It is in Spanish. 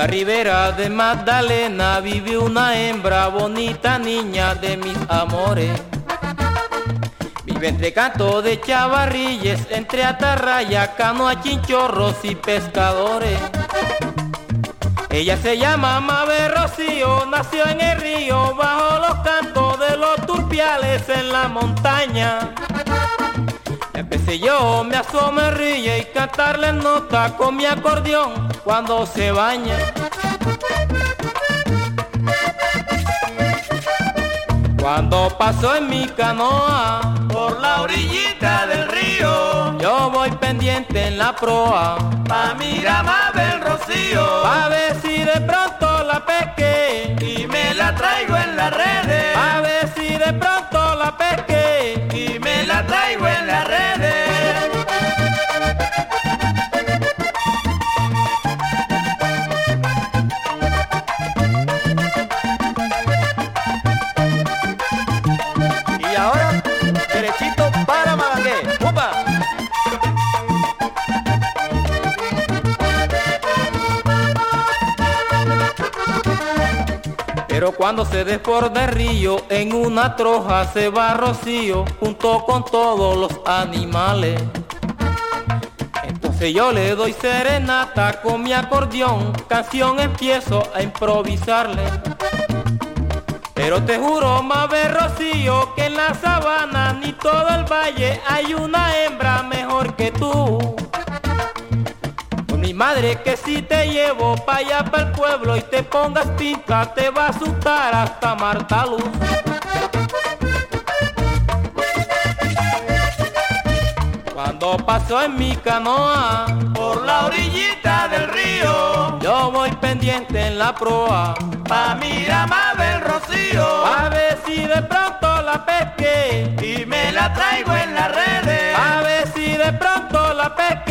la ribera de Magdalena vive una hembra bonita niña de mis amores. Vive entre canto de chavarrilles, entre atarraya, canoa, chinchorros y pescadores. Ella se llama Mabel Rocío, nació en el río, bajo los cantos de los turpiales en la montaña. Empecé yo, me asome ríe y cantarle nota con mi acordeón cuando se baña. Cuando paso en mi canoa por la orillita del río, yo voy pendiente en la proa pa mirar Mabel Rocío, a ver si de pronto la pesque y me la traigo en las redes, a ver si de pronto la pesque Pero cuando se desborda el río, en una troja se va Rocío, junto con todos los animales. Entonces yo le doy serenata con mi acordeón, canción empiezo a improvisarle. Pero te juro, Mabel Rocío, que en la sabana ni todo el valle hay una hembra mejor que tú. Madre que si te llevo pa' allá para el pueblo y te pongas pinta, te va a asustar hasta Marta Luz. Cuando paso en mi canoa por la orillita del río, yo voy pendiente en la proa pa' mirar Mabel Rocío, a ver si de pronto la pesque y me la traigo en las redes, a ver si de pronto la pesque